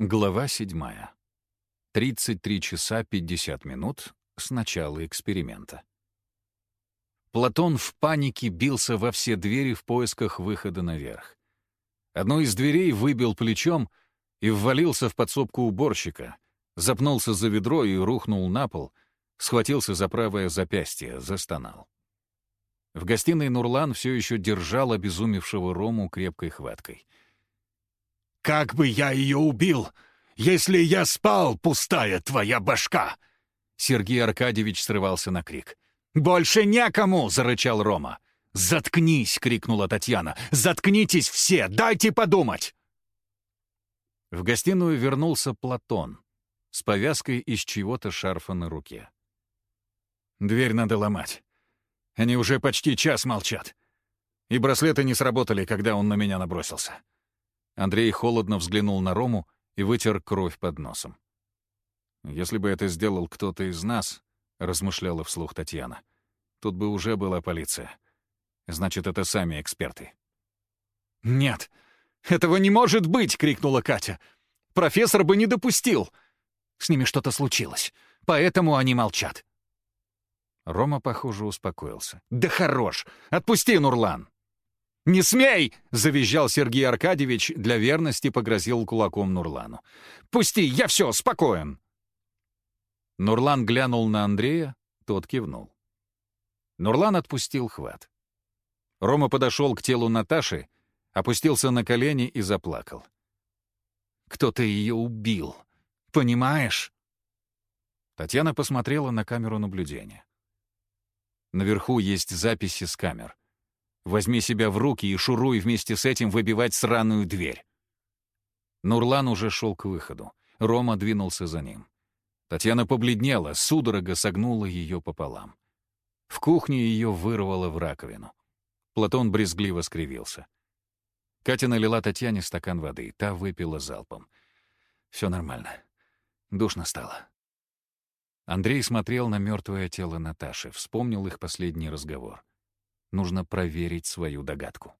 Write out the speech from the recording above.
Глава 7. 33 часа 50 минут с начала эксперимента. Платон в панике бился во все двери в поисках выхода наверх. Одну из дверей выбил плечом и ввалился в подсобку уборщика, запнулся за ведро и рухнул на пол, схватился за правое запястье, застонал. В гостиной Нурлан все еще держал обезумевшего Рому крепкой хваткой — как бы я ее убил, если я спал, пустая твоя башка!» Сергей Аркадьевич срывался на крик. «Больше некому!» — зарычал Рома. «Заткнись!» — крикнула Татьяна. «Заткнитесь все! Дайте подумать!» В гостиную вернулся Платон с повязкой из чего-то шарфа на руке. «Дверь надо ломать. Они уже почти час молчат. И браслеты не сработали, когда он на меня набросился. Андрей холодно взглянул на Рому и вытер кровь под носом. «Если бы это сделал кто-то из нас», — размышляла вслух Татьяна, «тут бы уже была полиция. Значит, это сами эксперты». «Нет, этого не может быть!» — крикнула Катя. «Профессор бы не допустил! С ними что-то случилось, поэтому они молчат». Рома, похоже, успокоился. «Да хорош! Отпусти, Нурлан!» «Не смей!» — завизжал Сергей Аркадьевич, для верности погрозил кулаком Нурлану. «Пусти, я все, спокоен!» Нурлан глянул на Андрея, тот кивнул. Нурлан отпустил хват. Рома подошел к телу Наташи, опустился на колени и заплакал. «Кто-то ее убил, понимаешь?» Татьяна посмотрела на камеру наблюдения. Наверху есть записи с камер. Возьми себя в руки и шуруй вместе с этим выбивать сраную дверь. Нурлан уже шел к выходу. Рома двинулся за ним. Татьяна побледнела, судорога согнула ее пополам. В кухне ее вырвало в раковину. Платон брезгливо скривился. Катя налила Татьяне стакан воды, та выпила залпом. Все нормально. Душно стало. Андрей смотрел на мертвое тело Наташи, вспомнил их последний разговор. Нужно проверить свою догадку.